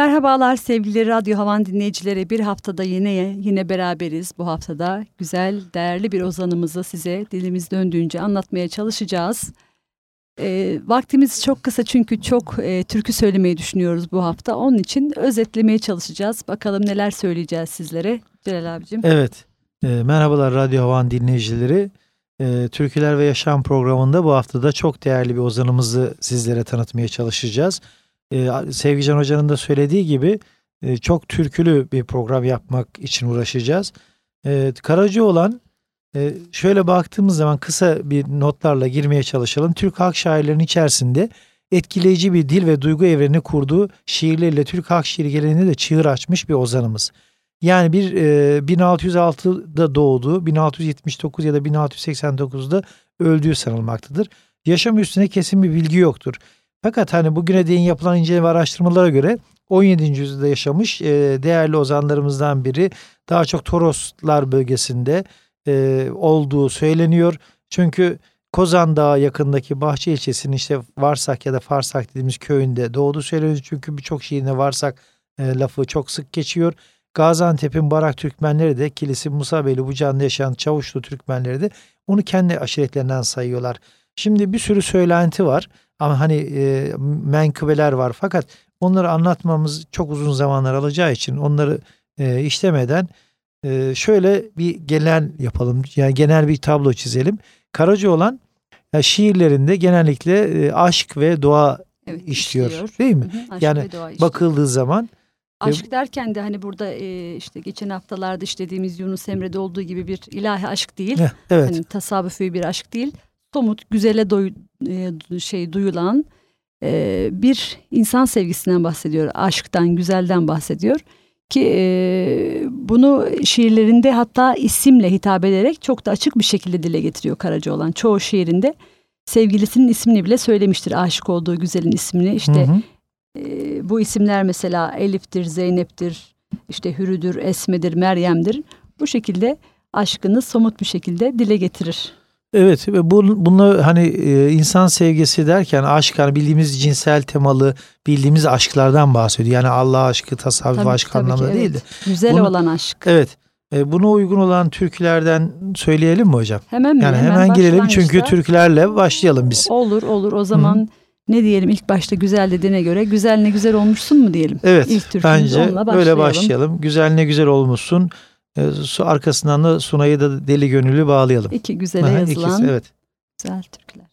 Merhabalar sevgili Radyo Havan dinleyicileri. Bir haftada yine yine beraberiz. Bu haftada güzel, değerli bir ozanımızı size dilimiz döndüğünce anlatmaya çalışacağız. E, vaktimiz çok kısa çünkü çok e, türkü söylemeyi düşünüyoruz bu hafta. Onun için özetlemeye çalışacağız. Bakalım neler söyleyeceğiz sizlere. Celal abicim. Evet. E, merhabalar Radyo Havan dinleyicileri. E, Türküler ve Yaşam programında bu haftada çok değerli bir ozanımızı sizlere tanıtmaya çalışacağız. E, Sevgican Hoca'nın da söylediği gibi e, çok türkülü bir program yapmak için uğraşacağız. E, Karaca olan ee, şöyle baktığımız zaman kısa bir notlarla girmeye çalışalım. Türk halk şairlerinin içerisinde etkileyici bir dil ve duygu evrenini kurduğu şiirleriyle Türk halk şiiri geleneğinde de çığır açmış bir ozanımız. Yani bir e, 1606'da doğduğu, 1679 ya da 1689'da öldüğü sanılmaktadır. Yaşam üstüne kesin bir bilgi yoktur. Fakat hani bugüne değin yapılan inceleme araştırmalara göre 17. yüzyılda yaşamış e, değerli ozanlarımızdan biri. Daha çok Toroslar bölgesinde e, olduğu söyleniyor. Çünkü Kozan Dağı yakındaki Bahçe ilçesinin işte Varsak ya da Farsak dediğimiz köyünde doğdu söyleniyor. Çünkü birçok şiirinde Varsak e, lafı çok sık geçiyor. Gaziantep'in Barak Türkmenleri de kilisi Musa Beyli Bucan'da yaşayan Çavuşlu Türkmenleri de onu kendi aşiretlerinden sayıyorlar. Şimdi bir sürü söylenti var ama hani e, menkıbeler var fakat onları anlatmamız çok uzun zamanlar alacağı için onları e, işlemeden e, şöyle bir genel yapalım. Yani genel bir tablo çizelim. Karaca olan yani şiirlerinde genellikle e, aşk ve doğa evet, işliyor, işliyor. Değil mi? Hı hı, yani bakıldığı zaman Aşk derken de hani burada e, işte geçen haftalarda işlediğimiz Yunus Emre'de olduğu gibi bir ilahi aşk değil. Evet. Hani tasavvufi bir aşk değil. Somut, güzele doy, e, şey duyulan e, bir insan sevgisinden bahsediyor. Aşktan, güzelden bahsediyor. Ki e, bunu şiirlerinde hatta isimle hitap ederek çok da açık bir şekilde dile getiriyor Karaca olan. Çoğu şiirinde sevgilisinin ismini bile söylemiştir. Aşık olduğu güzelin ismini. İşte hı hı. E, bu isimler mesela Elif'tir, Zeynep'tir, işte Hürü'dür, Esme'dir, Meryem'dir. Bu şekilde aşkını somut bir şekilde dile getirir. Evet ve bu, bunu hani e, insan sevgisi derken aşk hani bildiğimiz cinsel temalı bildiğimiz aşklardan bahsediyor. Yani Allah aşkı, tasavvuf tabii, aşk tabii anlamında ki, evet. değil de. Güzel bunu, olan aşk. Evet. E, buna uygun olan türkülerden söyleyelim mi hocam? Hemen mi? Yani hemen, hemen girelim çünkü türkülerle başlayalım biz. Olur olur o zaman Hı. ne diyelim ilk başta güzel dediğine göre güzel ne güzel olmuşsun mu diyelim? Evet ilk bence öyle başlayalım. Güzel ne güzel olmuşsun. E, su arkasından da Sunay'ı da deli gönüllü bağlayalım. İki güzele yazılan ikisi, evet. güzel türküler.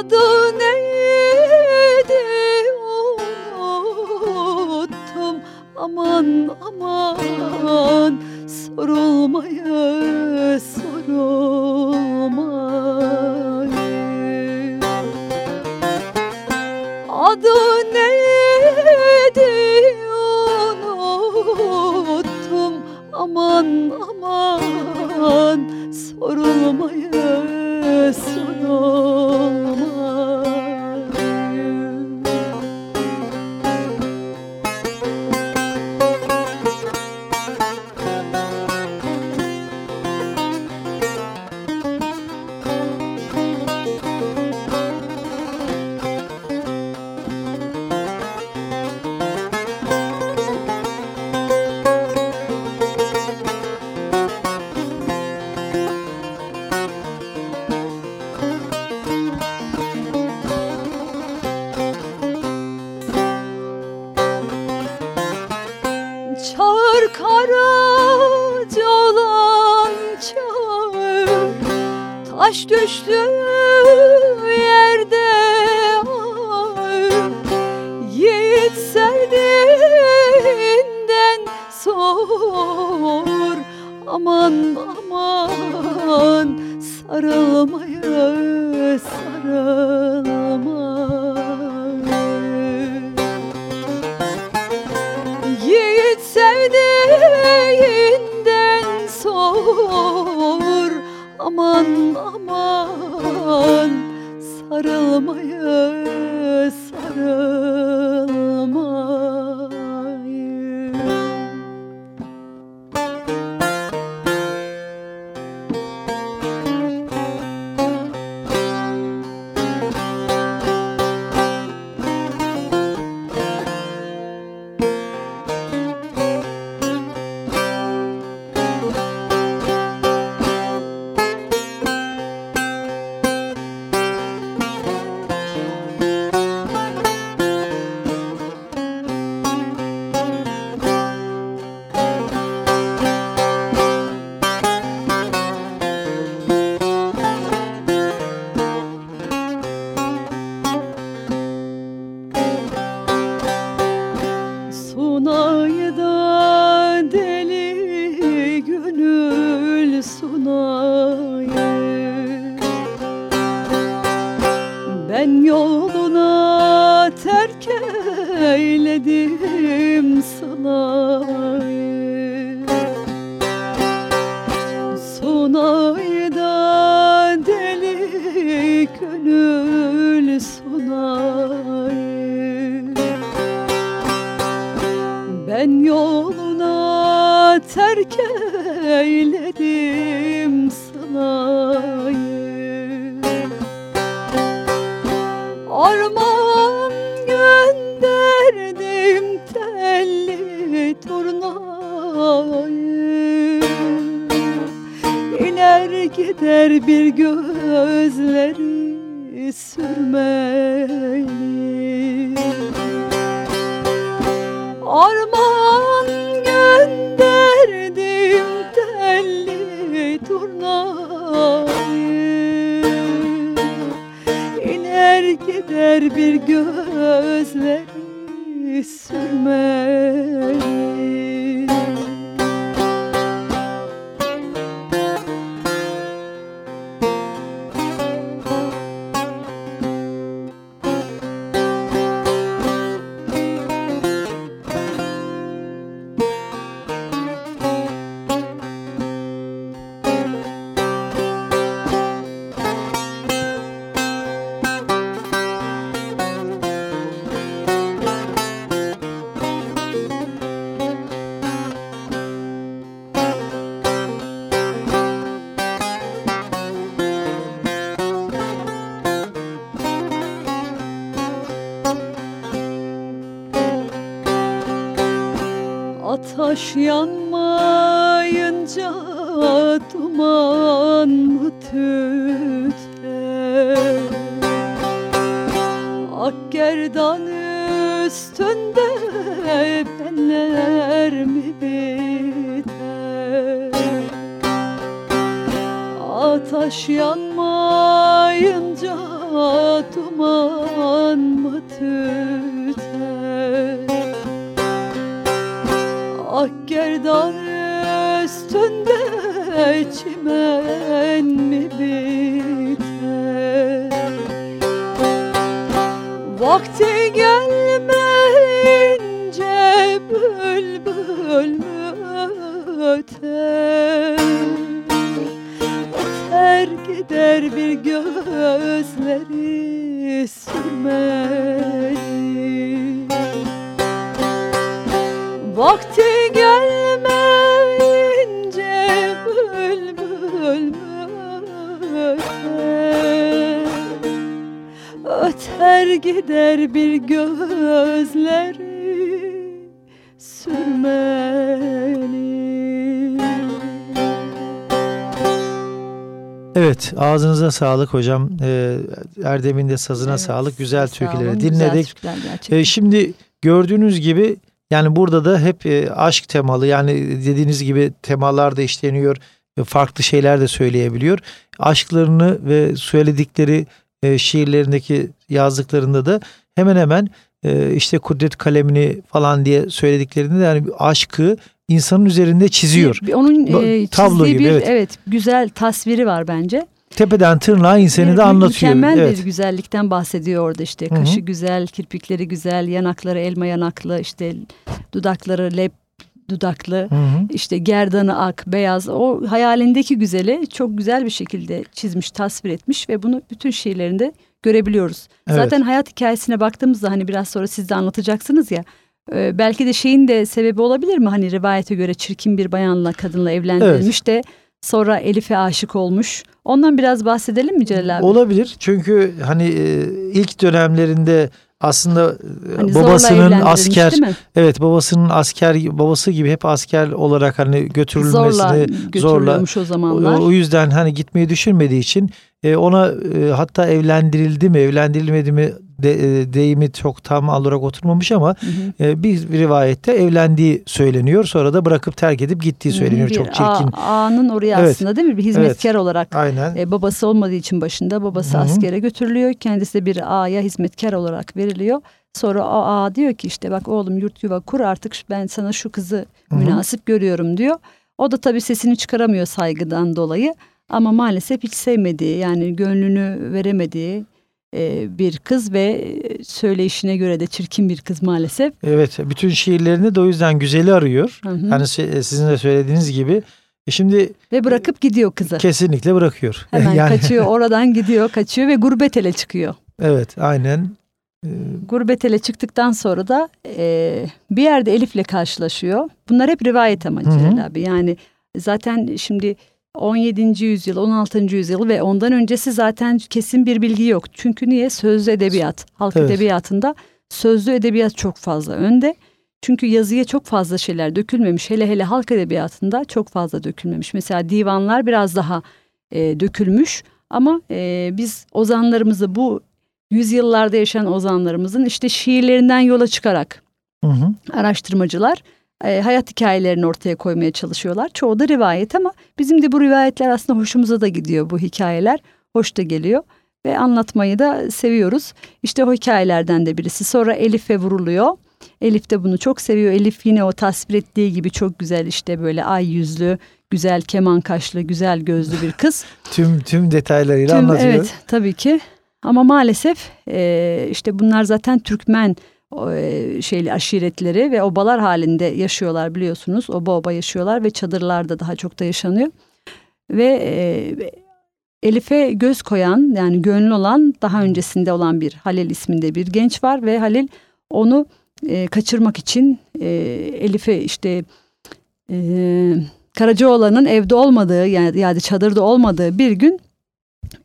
adı neydi? Unuttum. Aman aman sorul sarılmayı sarılmayı Evet ağzınıza sağlık hocam. Ee, Erdem'in de sazına evet, sağlık. Güzel türküleri dinledik. Güzel ee, şimdi gördüğünüz gibi yani burada da hep e, aşk temalı yani dediğiniz gibi temalar da işleniyor. E, farklı şeyler de söyleyebiliyor. Aşklarını ve söyledikleri e, şiirlerindeki yazdıklarında da hemen hemen e, işte kudret kalemini falan diye söylediklerinde yani aşkı insanın üzerinde çiziyor. Bir, onun e, tablo gibi bir, evet. evet güzel tasviri var bence tepeden tırnağa insanı da anlatıyor. Mükemmel evet. bir güzellikten bahsediyor orada işte. Kaşı Hı-hı. güzel, kirpikleri güzel, yanakları elma yanaklı, işte dudakları lep dudaklı, hı hı. işte gerdanı ak, beyaz. O hayalindeki güzeli çok güzel bir şekilde çizmiş, tasvir etmiş ve bunu bütün şiirlerinde görebiliyoruz. Evet. Zaten hayat hikayesine baktığımızda hani biraz sonra siz de anlatacaksınız ya. E, belki de şeyin de sebebi olabilir mi? Hani rivayete göre çirkin bir bayanla kadınla evlendirilmiş evet. de Sonra Elif'e aşık olmuş. Ondan biraz bahsedelim mi Celal abi? Olabilir. Çünkü hani e, ilk dönemlerinde aslında e, hani babasının asker evet babasının asker babası gibi hep asker olarak hani götürülmesini zorla, o zamanlar. O, o yüzden hani gitmeyi düşünmediği için e, ona e, hatta evlendirildi mi evlendirilmedi mi de, e, deyimi çok tam olarak oturmamış ama hı hı. E, bir rivayette evlendiği söyleniyor. Sonra da bırakıp terk edip gittiği söyleniyor. Bir çok çirkin. Ağanın oraya evet. aslında değil mi? Bir hizmetkar evet. olarak. Aynen. E, babası olmadığı için başında babası hı hı. askere götürülüyor. Kendisi de bir ağaya hizmetkar olarak veriliyor. Sonra o ağa diyor ki işte bak oğlum yurt yuva kur artık ben sana şu kızı hı hı. münasip görüyorum diyor. O da tabii sesini çıkaramıyor saygıdan dolayı. Ama maalesef hiç sevmediği yani gönlünü veremediği bir kız ve söyleyişine göre de çirkin bir kız maalesef. Evet bütün şiirlerini de o yüzden güzeli arıyor. Hı hı. Yani e, sizin de söylediğiniz gibi. E şimdi ve bırakıp gidiyor kızı. Kesinlikle bırakıyor. Hemen yani... kaçıyor oradan gidiyor kaçıyor ve gurbet ele çıkıyor. Evet aynen. Gurbet ele çıktıktan sonra da e, bir yerde Elif'le karşılaşıyor. Bunlar hep rivayet ama Celal abi. Yani zaten şimdi 17. yüzyıl, 16. yüzyıl ve ondan öncesi zaten kesin bir bilgi yok. Çünkü niye? Sözlü edebiyat, halk evet. edebiyatında sözlü edebiyat çok fazla önde. Çünkü yazıya çok fazla şeyler dökülmemiş. Hele hele halk edebiyatında çok fazla dökülmemiş. Mesela divanlar biraz daha e, dökülmüş. Ama e, biz ozanlarımızı bu yüzyıllarda yaşayan ozanlarımızın işte şiirlerinden yola çıkarak hı hı. araştırmacılar e, hayat hikayelerini ortaya koymaya çalışıyorlar. Çoğu da rivayet ama bizim de bu rivayetler aslında hoşumuza da gidiyor bu hikayeler. Hoş da geliyor ve anlatmayı da seviyoruz. İşte o hikayelerden de birisi. Sonra Elif'e vuruluyor. Elif de bunu çok seviyor. Elif yine o tasvir ettiği gibi çok güzel işte böyle ay yüzlü, güzel keman kaşlı, güzel gözlü bir kız. tüm tüm detaylarıyla tüm, anlatıyor. Evet tabii ki. Ama maalesef e, işte bunlar zaten Türkmen şeyli aşiretleri ve obalar halinde yaşıyorlar biliyorsunuz. Oba oba yaşıyorlar ve çadırlarda daha çok da yaşanıyor. Ve e, Elif'e göz koyan yani gönlü olan daha öncesinde olan bir Halil isminde bir genç var ve Halil onu e, kaçırmak için e, Elif'e işte e, Karacaoğlan'ın evde olmadığı yani, yani çadırda olmadığı bir gün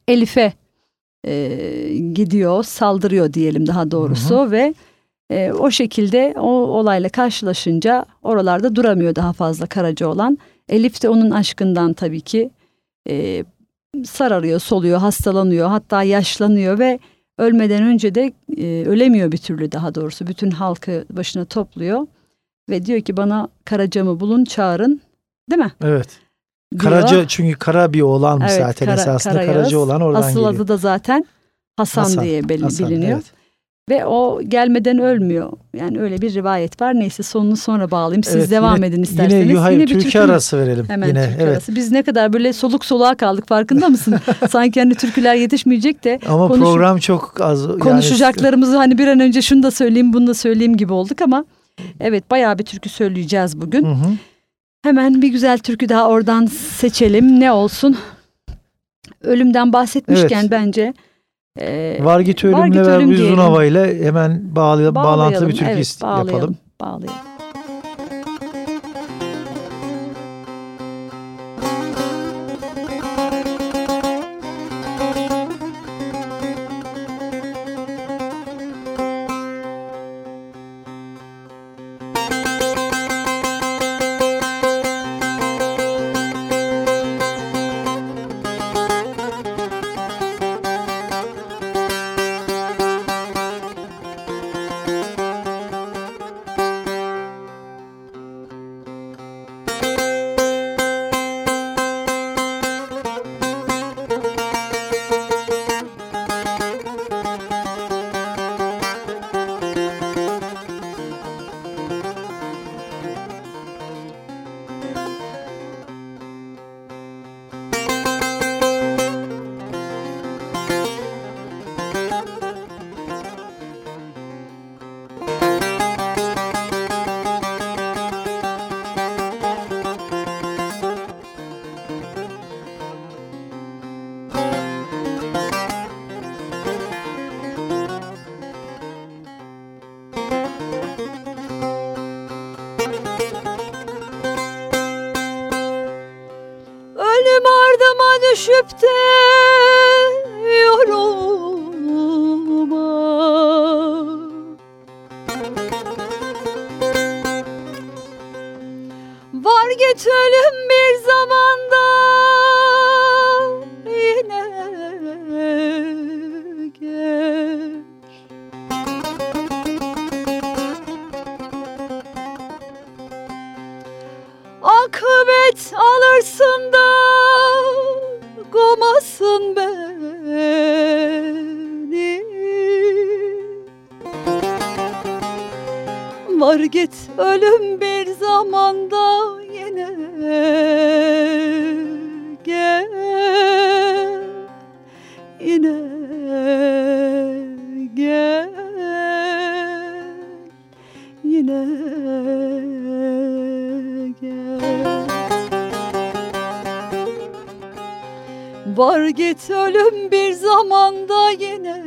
Elif'e e, gidiyor saldırıyor diyelim daha doğrusu hı hı. ve e, o şekilde o olayla karşılaşınca oralarda duramıyor daha fazla Karaca olan. Elif de onun aşkından tabii ki e, sararıyor, soluyor, hastalanıyor, hatta yaşlanıyor ve ölmeden önce de e, ölemiyor bir türlü daha doğrusu. Bütün halkı başına topluyor ve diyor ki bana Karaca'mı bulun çağırın değil mi? Evet. Diyor. Karaca çünkü kara bir oğlanmış evet, zaten kara, esasında Karaca olan oradan Asıl geliyor. adı da zaten Hasan, Hasan diye biliniyor. Hasan, evet. Ve o gelmeden ölmüyor. Yani öyle bir rivayet var. Neyse sonunu sonra bağlayayım. Siz evet, devam yine, edin isterseniz. Yine, hayır, yine bir türkü arası verelim. Hemen yine, türkü evet. arası. Biz ne kadar böyle soluk soluğa kaldık farkında mısın? Sanki hani türküler yetişmeyecek de. Ama konuş, program çok az. Yani... Konuşacaklarımızı hani bir an önce şunu da söyleyeyim bunu da söyleyeyim gibi olduk ama. Evet bayağı bir türkü söyleyeceğiz bugün. Hı hı. Hemen bir güzel türkü daha oradan seçelim. Ne olsun? Ölümden bahsetmişken evet. bence e, Vargit Ölüm'le ve Uzun Hava ile hemen bağlı, bağlantılı bir türkü evet, bağlayalım, yapalım. Bağlayalım. Düşüp Var git ölüm bir zamanda yine gel. Yine gel. Yine Var git ölüm bir zamanda yine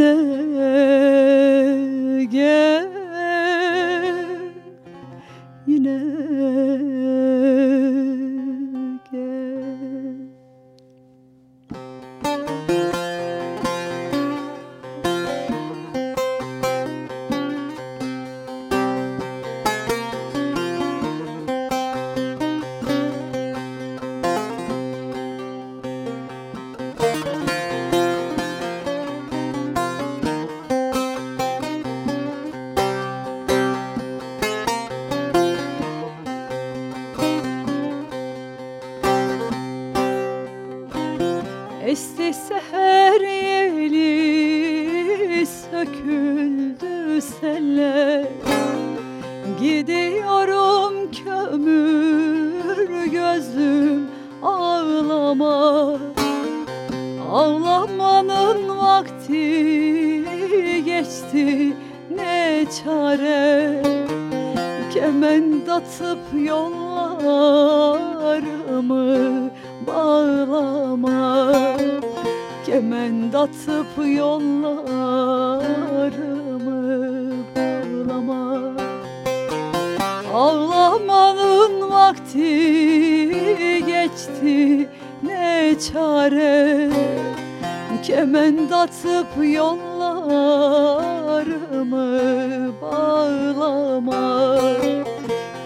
Yine yollarımı bulama Ağlamanın vakti geçti ne çare? Kement atıp yollarımı bağlama.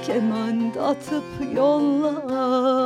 Kement atıp yollarımı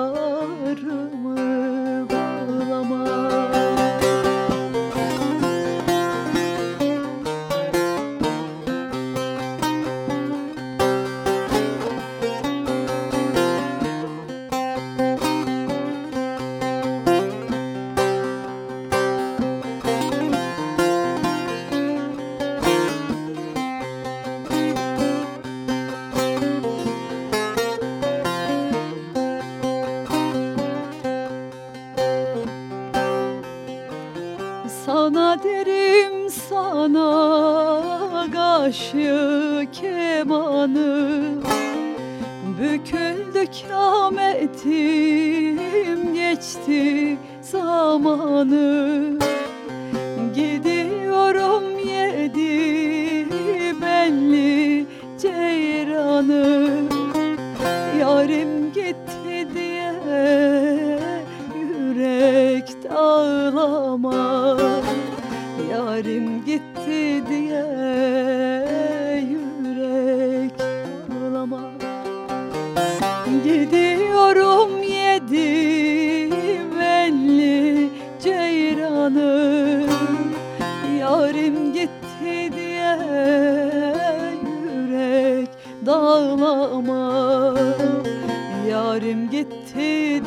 dağlama. Yarim gitti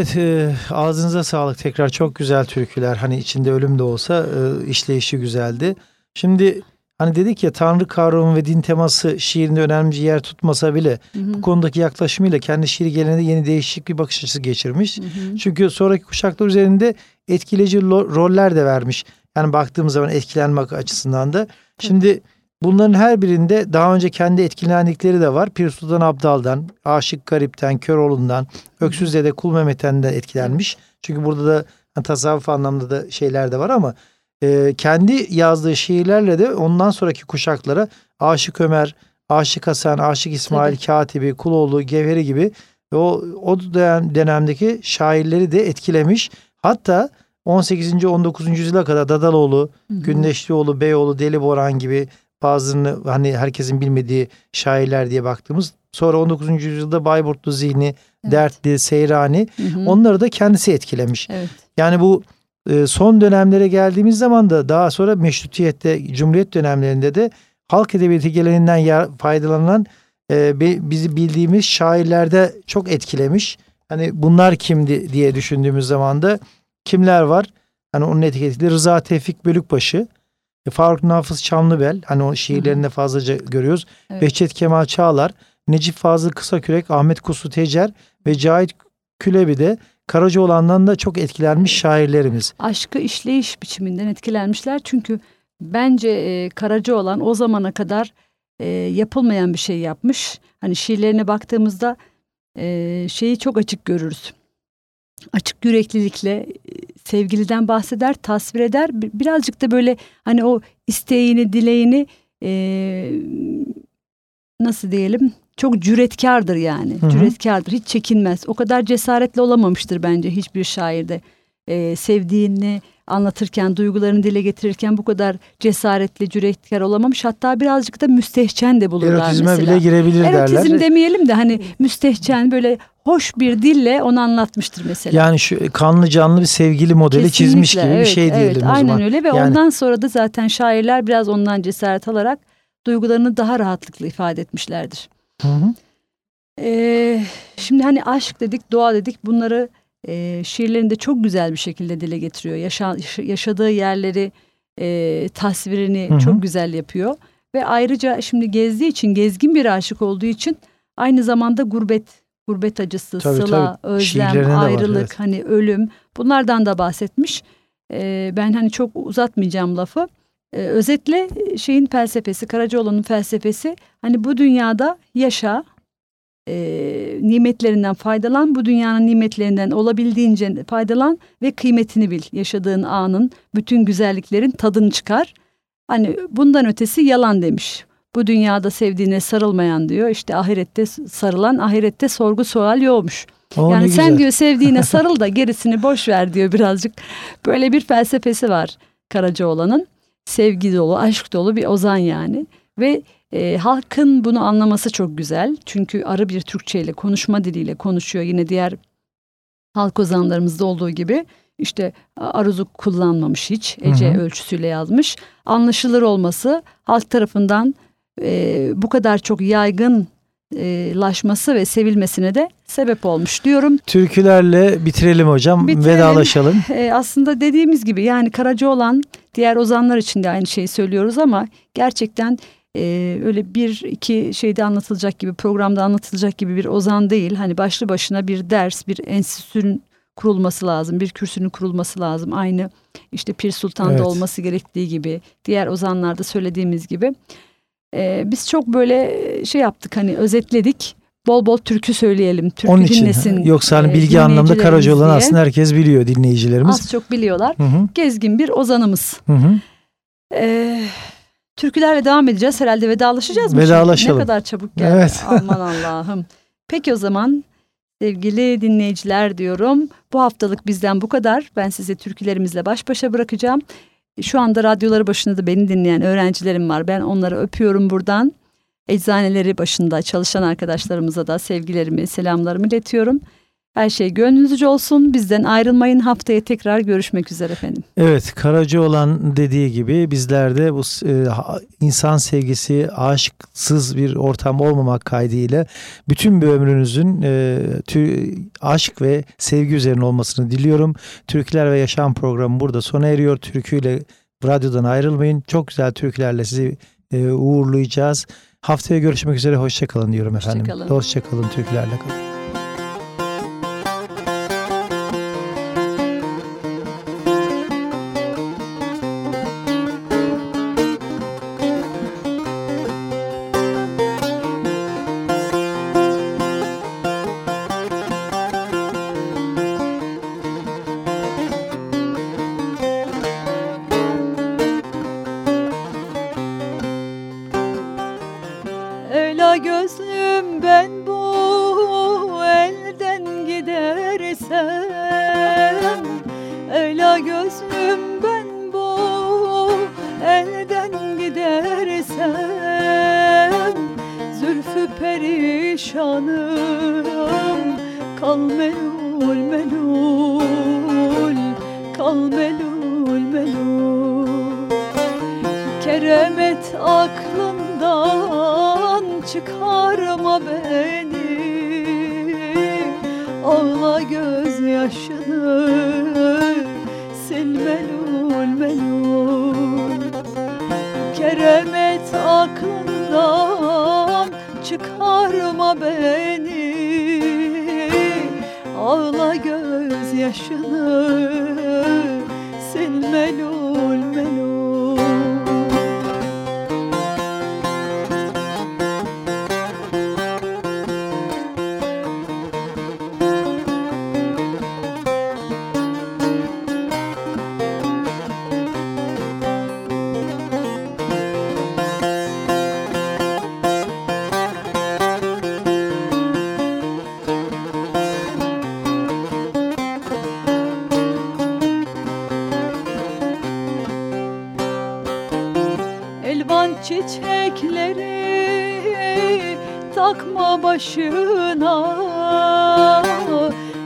Evet e, ağzınıza sağlık tekrar çok güzel türküler hani içinde ölüm de olsa e, işleyişi güzeldi. Şimdi hani dedik ya Tanrı kavramı ve din teması şiirinde önemli bir yer tutmasa bile Hı hı. bu konudaki yaklaşımıyla kendi şiir geleneğinde yeni değişik bir bakış açısı geçirmiş. Hı hı. Çünkü sonraki kuşaklar üzerinde etkileyici roller de vermiş. Yani baktığımız zaman etkilenmek açısından da. Şimdi bunların her birinde daha önce kendi etkilendikleri de var. Pir Sultan Abdal'dan, Aşık Garip'ten, Köroğlu'ndan, Öksüz Dede Kul Mehmet'ten de etkilenmiş. Çünkü burada da hani, tasavvuf anlamda da şeyler de var ama e, kendi yazdığı şiirlerle de ondan sonraki kuşaklara Aşık Ömer, Aşık Hasan, Aşık İsmail Tabii. Katibi, Kuloğlu, Gevheri gibi o, o dönem, dönemdeki şairleri de etkilemiş. Hatta 18. 19. yüzyıla kadar Dadaloğlu, Hı hı. Gündeşlioğlu, Beyoğlu, Deli Boran gibi bazılarını hani herkesin bilmediği şairler diye baktığımız. Sonra 19. yüzyılda Bayburtlu Zihni, Evet. Dertli, Seyrani Hı hı. onları da kendisi etkilemiş. Evet. Yani bu e, son dönemlere geldiğimiz zaman da daha sonra meşrutiyette, cumhuriyet dönemlerinde de halk edebiyatı geleneğinden faydalanan e, bi- bizi bildiğimiz şairlerde çok etkilemiş. Hani bunlar kimdi diye düşündüğümüz zaman da kimler var? Hani onun etiketiyle Rıza Tevfik Bölükbaşı, e, Faruk Nafız Çamlıbel, hani o şiirlerinde fazlaca görüyoruz. Evet. Behçet Kemal Çağlar, Necip Fazıl Kısakürek, Ahmet Kusu Tecer ve Cahit Külebi de Karacaoğlan'dan da çok etkilenmiş şairlerimiz. aşkı işleyiş biçiminden etkilenmişler. Çünkü bence e, Karacaoğlan o zamana kadar e, yapılmayan bir şey yapmış. Hani şiirlerine baktığımızda e, şeyi çok açık görürüz. Açık yüreklilikle e, sevgiliden bahseder, tasvir eder. Bir- Birazcık da böyle hani o isteğini, dileğini e, nasıl diyelim çok cüretkardır yani. Hı hı. Cüretkardır, hiç çekinmez. O kadar cesaretli olamamıştır bence hiçbir şairde. E, sevdiğini anlatırken, duygularını dile getirirken bu kadar cesaretli, cüretkar olamamış. Hatta birazcık da müstehcen de bulurlar Erotizme mesela. bile girebilir Erotizm derler. demeyelim de hani müstehcen böyle hoş bir dille onu anlatmıştır mesela. Yani şu kanlı canlı bir sevgili modeli çizmiş gibi Kesinlikle, bir evet, şey diyelim evet, o aynen zaman. öyle ve Yani- ondan sonra da zaten şairler biraz ondan cesaret alarak duygularını daha rahatlıkla ifade etmişlerdir. Hı hı. Ee, şimdi hani aşk dedik, doğa dedik bunları e, şiirlerinde çok güzel bir şekilde dile getiriyor. Yaşa, yaşadığı yerleri e, tasvirini hı hı. çok güzel yapıyor. Ve ayrıca şimdi gezdiği için, gezgin bir aşık olduğu için aynı zamanda gurbet, gurbet acısı, tabii, sıla, tabii. özlem, ayrılık, var, evet. hani ölüm bunlardan da bahsetmiş. E, ben hani çok uzatmayacağım lafı. E, özetle şeyin felsefesi, Karacaoğlan'ın felsefesi hani bu dünyada yaşa, e, nimetlerinden faydalan, bu dünyanın nimetlerinden olabildiğince faydalan ve kıymetini bil. Yaşadığın anın bütün güzelliklerin tadını çıkar. Hani bundan ötesi yalan demiş. Bu dünyada sevdiğine sarılmayan diyor. İşte ahirette sarılan ahirette sorgu sual yokmuş. O yani sen güzel. diyor sevdiğine sarıl da gerisini boş ver diyor birazcık. Böyle bir felsefesi var Karacaoğlan'ın. Sevgi dolu, aşk dolu bir ozan yani. Ve e, halkın bunu anlaması çok güzel. Çünkü arı bir Türkçe ile konuşma diliyle konuşuyor. Yine diğer halk ozanlarımızda olduğu gibi işte aruzu kullanmamış hiç. Ece hı hı. ölçüsüyle yazmış. Anlaşılır olması halk tarafından e, bu kadar çok yaygın e, laşması ve sevilmesine de sebep olmuş diyorum. Türkülerle bitirelim hocam. Bitirelim. Vedalaşalım. E, aslında dediğimiz gibi yani Karaca olan diğer ozanlar için de aynı şeyi söylüyoruz ama gerçekten e, öyle bir iki şeyde anlatılacak gibi programda anlatılacak gibi bir ozan değil. Hani başlı başına bir ders, bir enstitünün kurulması lazım. Bir kürsünün kurulması lazım. Aynı işte Pir Sultan'da evet. olması gerektiği gibi. Diğer ozanlarda söylediğimiz gibi. E, biz çok böyle şey yaptık hani özetledik. Bol bol türkü söyleyelim. Türkü Onun için, dinlesin. Yoksa hani bilgi e, anlamda Karacaoğlan aslında herkes biliyor dinleyicilerimiz. Az çok biliyorlar. Hı hı. Gezgin bir ozanımız. Hı hı. E, türkülerle devam edeceğiz. Herhalde vedalaşacağız mı? Vedalaşalım. Ne kadar çabuk geldi. Evet. Aman Allah'ım. Peki o zaman sevgili dinleyiciler diyorum. Bu haftalık bizden bu kadar. Ben sizi türkülerimizle baş başa bırakacağım. Şu anda radyoları başında da beni dinleyen öğrencilerim var. Ben onları öpüyorum buradan. Eczaneleri başında çalışan arkadaşlarımıza da sevgilerimi, selamlarımı iletiyorum. Her şey gönlünüzce olsun. Bizden ayrılmayın. Haftaya tekrar görüşmek üzere efendim. Evet, Karaca olan dediği gibi bizler de bu e, insan sevgisi, aşksız bir ortam olmamak kaydıyla bütün bir ömrünüzün e, tü, aşk ve sevgi üzerine olmasını diliyorum. Türküler ve Yaşam programı burada sona eriyor. Türküyle radyodan ayrılmayın. Çok güzel türkülerle sizi e, uğurlayacağız. Haftaya görüşmek üzere. Hoşçakalın diyorum efendim. Hoşçakalın. Hoşçakalın türkülerle kalın.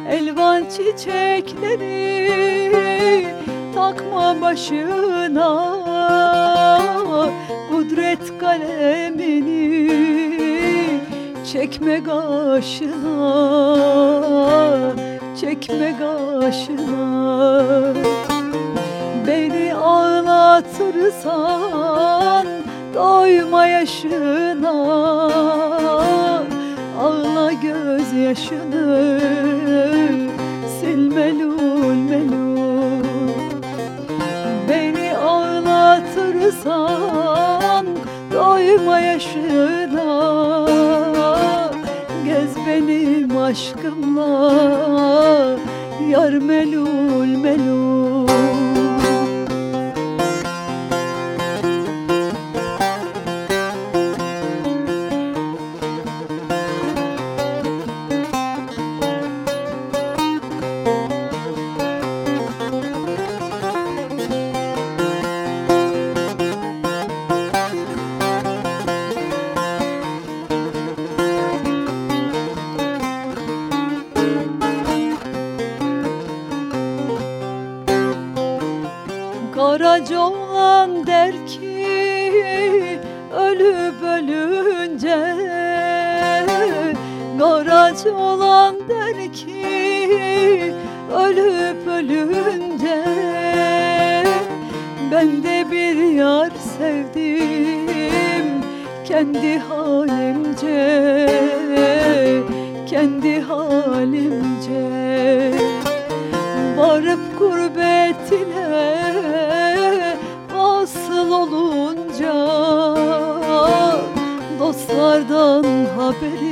Elvan çiçekleri takma başına. Kudret kalemini çekme karşına Çekme karşına Beni ağlatırsan doyma yaşına yaşını sil melul melul Beni ağlatırsan doyma yaşına. Gez benim aşkımla yar melul Varıp gurbetine asıl olunca Dostlardan haberi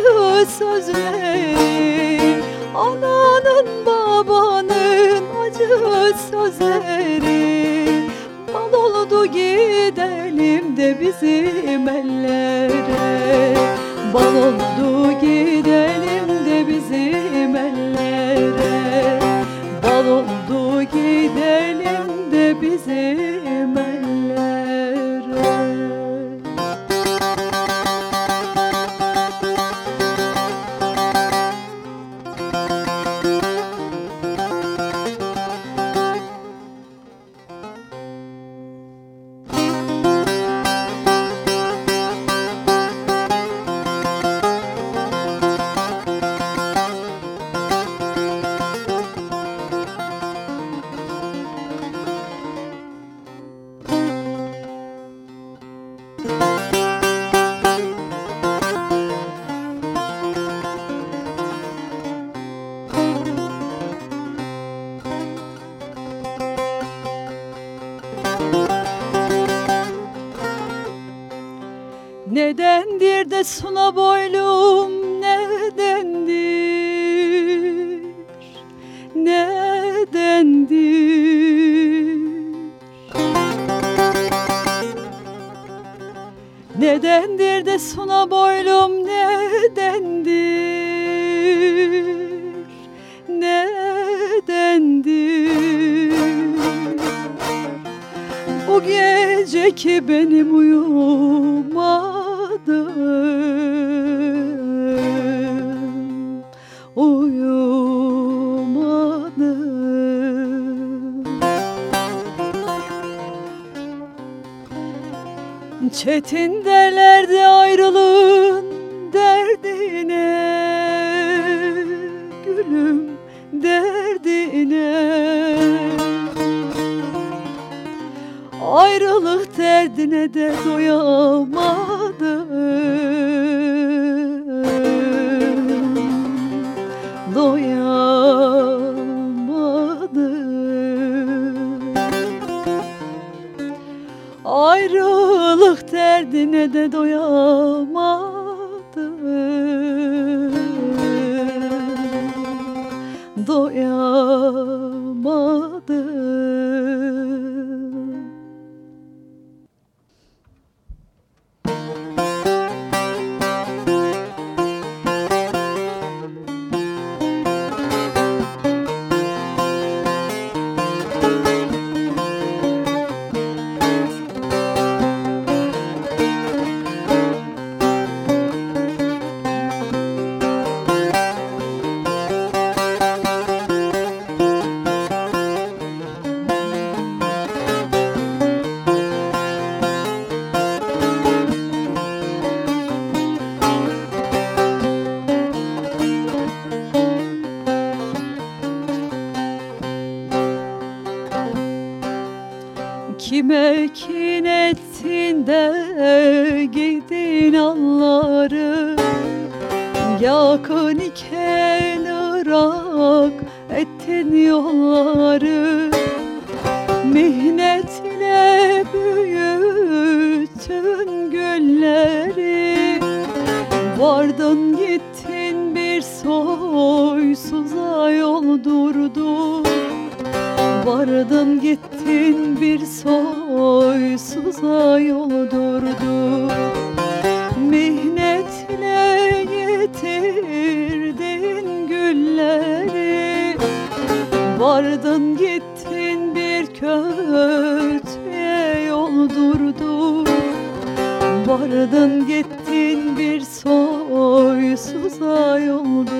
acı sözleri Ananın babanın acı sözleri. Bal oldu gidelim de bizim ellere. Bal oldu gidelim Çetin derlerdi ayrılığın derdine Gülüm derdine. Ayrılık derdine de doyamadım Irak ettin yolları Mihnetle büyüttün gülleri Vardın gittin bir soysuza yol durdu. Vardın gittin bir soysuza yol durdu Vardın gittin bir kötüye yol durdu Vardın gittin bir soysuza yol durdu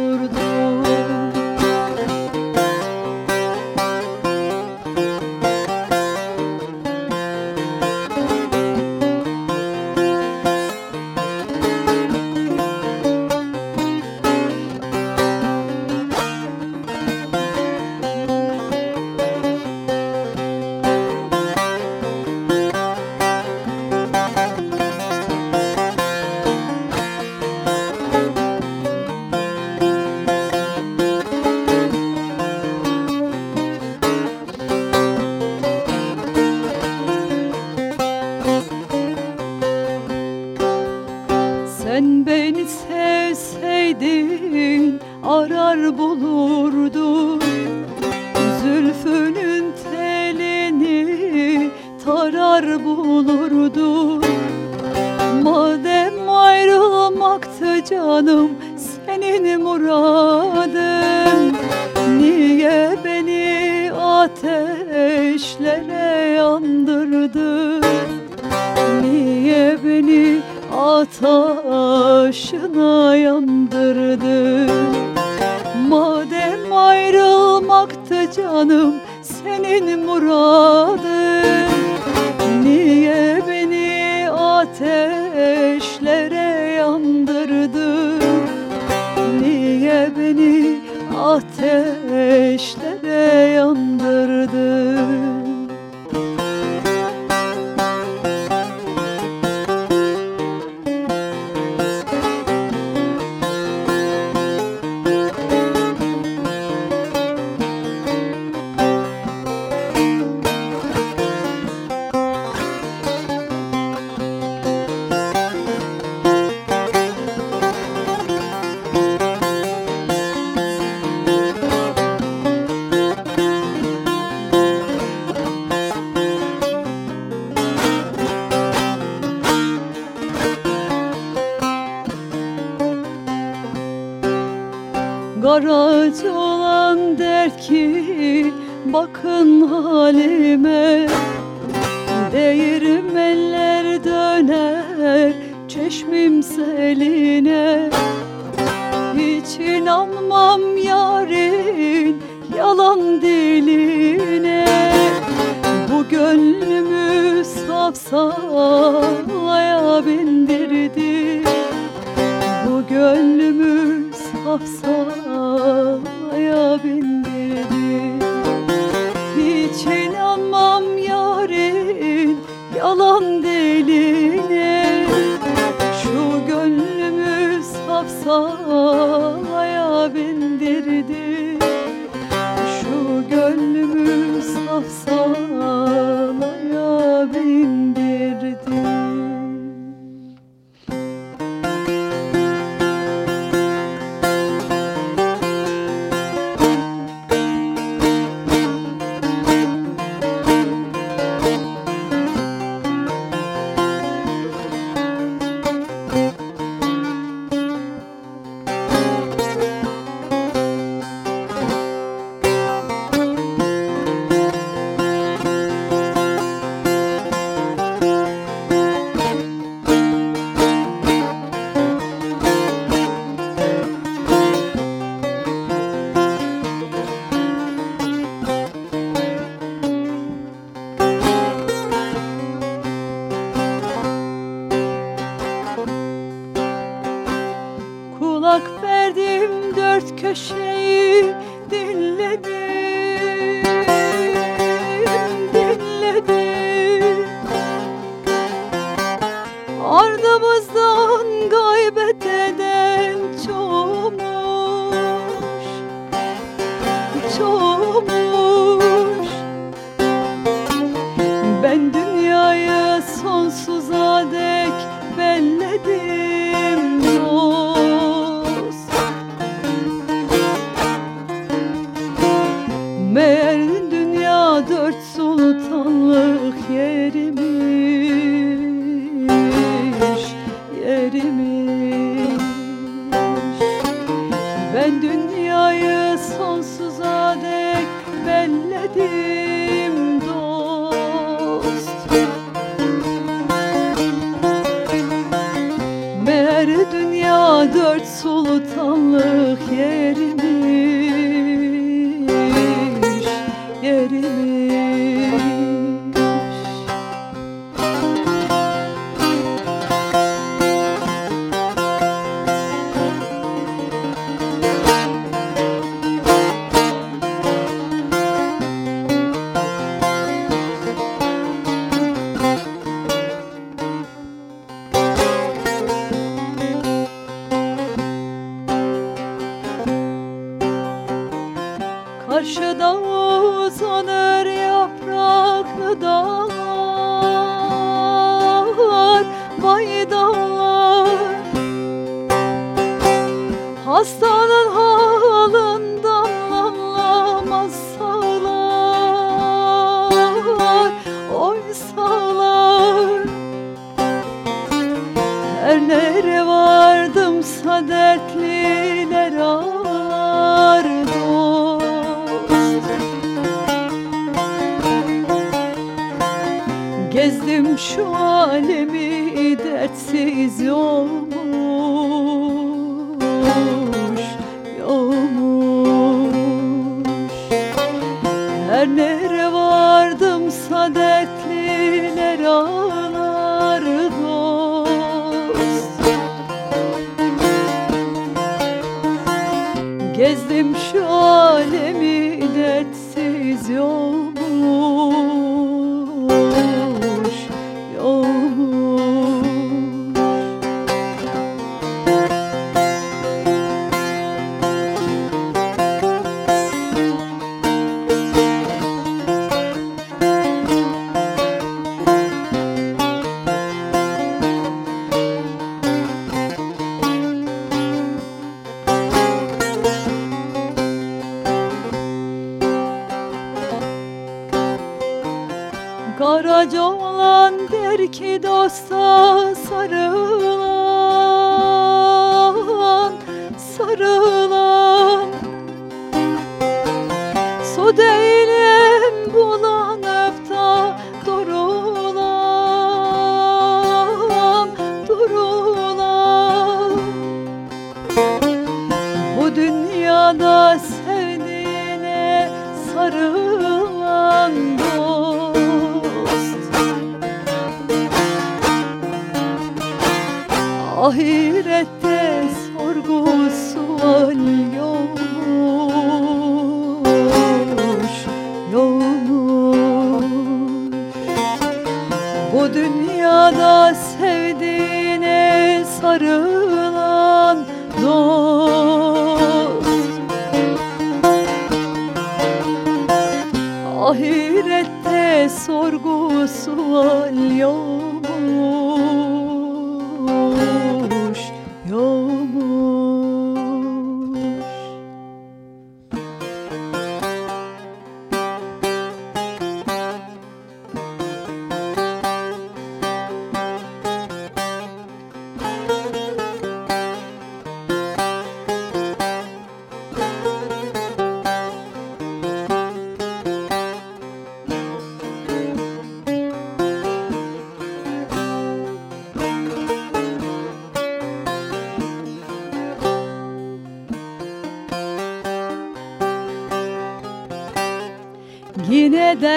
ateşlere yandırdı. Niye beni ataşına yandırdı? Madem ayrılmaktı canım senin muradın Niye beni ateşlere yandırdı? Niye beni ateşlere yandırdı.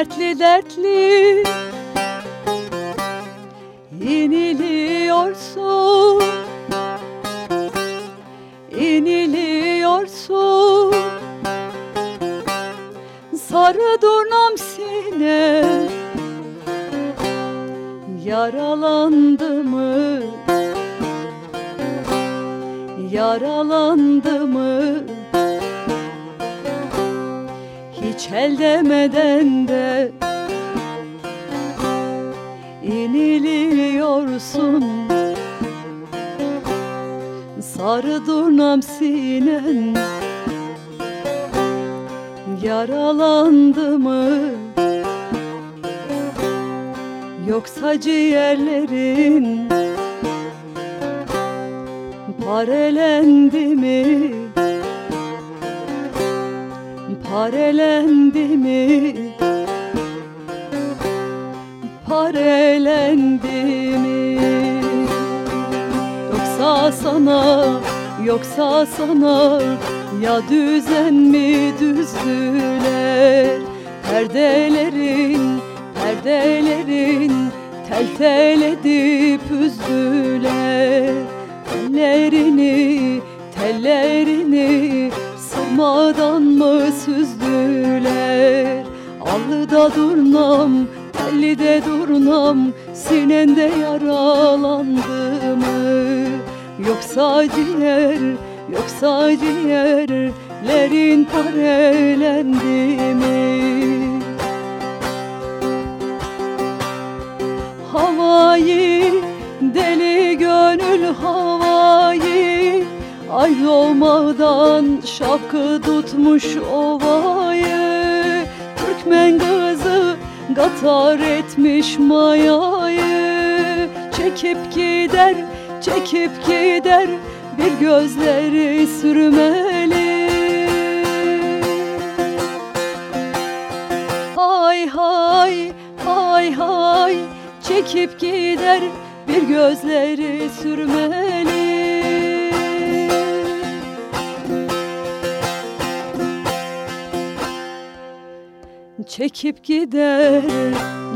Dertli dertli düzdüler Perdelerin, perdelerin Tel tel edip üzdüler Tellerini, tellerini Sırmadan mı süzdüler? Allıda durnam, telli de durnam Sinende yaralandı mı? Yoksa ciğer, yoksa ciğerlerin parelendi mi? Havayı, deli gönül havayı Ay doğmadan şapkı tutmuş ovayı. Türkmen kızı gatar etmiş mayayı. Çekip gider, çekip gider Bir gözleri sürmeli çekip gider bir gözleri sürmeli. Çekip gider,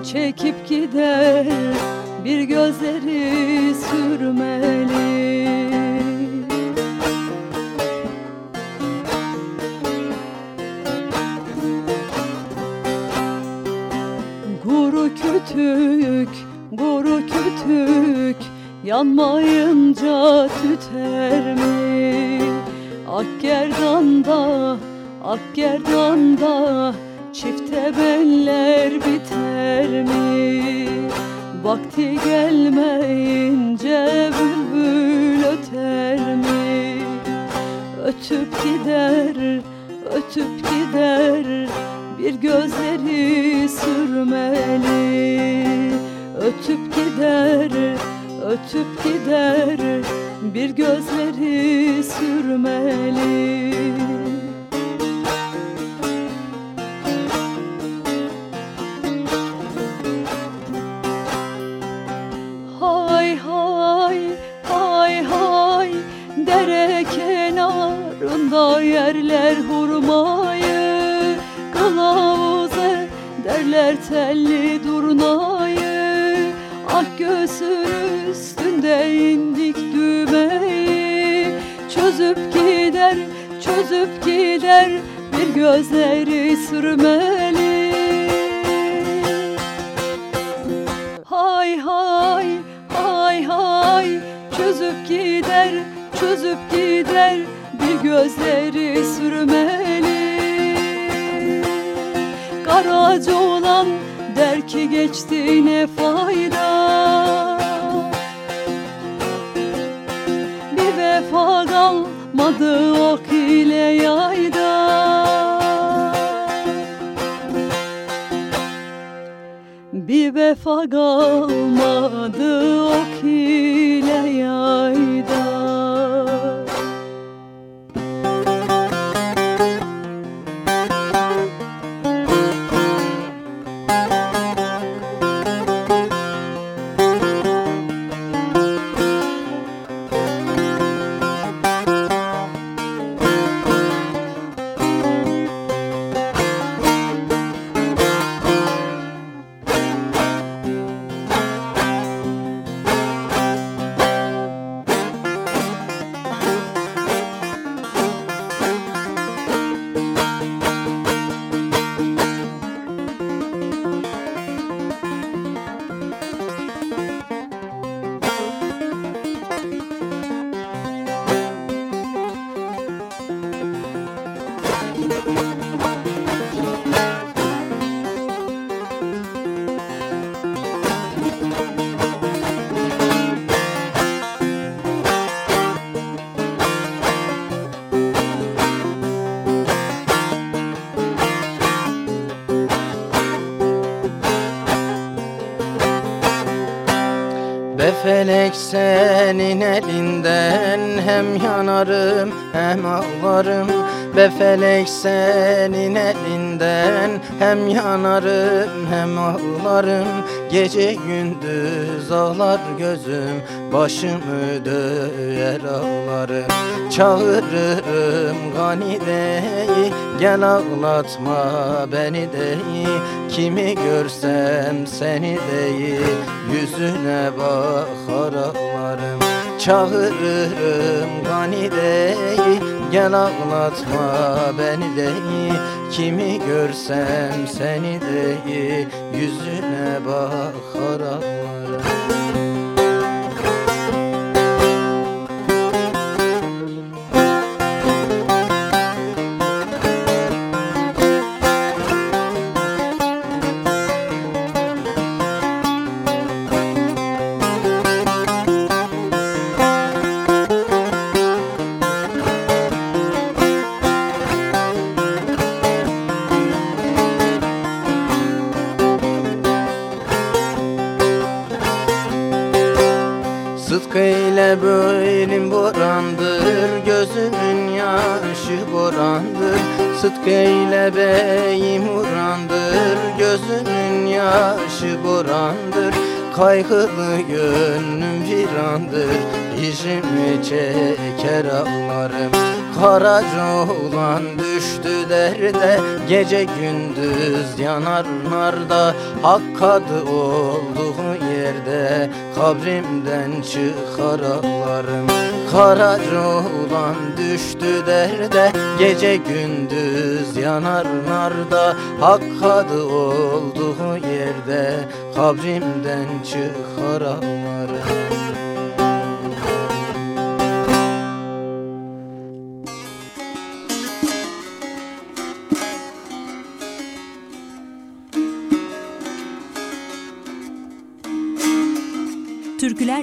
çekip gider bir gözleri sürmeli. Guru kötü yanmayınca tüter mi? Ak gerdanda, ak gerdanda çifte beller biter mi? Vakti gelmeyince bülbül öter mi? Ötüp gider, ötüp gider bir gözleri sürmeli Ötüp gider, ötüp gider bir gözleri sürmeli. Hay hay, hay hay dere kenarında yerler hurmayı Kılavuz derler telli Ak göğsün üstünde indik düğmeyi. Çözüp gider, çözüp gider bir gözleri sürmeli. Hay hay, hay hay çözüp gider, çözüp gider bir gözleri sürmeli. Karaca olan der ki geçti ne fayda kalmadı ok ile yayda. Bir vefa kalmadı ok ile senin elinden. Hem yanarım hem ağlarım. Be felek senin elinden. Hem yanarım hem ağlarım. Gece gündüz ağlar gözüm. Başımı döyer ağlarım. Çağırırım ganideyi Gel ağlatma beni deyi. Kimi görsem seni deyi. Yüzüne bakar ağlarım Çağırırım ganideyi Gel ağlatma beni deyi. Kimi görsem seni deyi Yüzüne bakar Gece gündüz yanar narda Hak kadı olduğu yerde Kabrimden çıkar ağlarım. Karaca olan düştü derde Gece gündüz yanar narda Hak kadı olduğu yerde Kabrimden çıkar ağlarım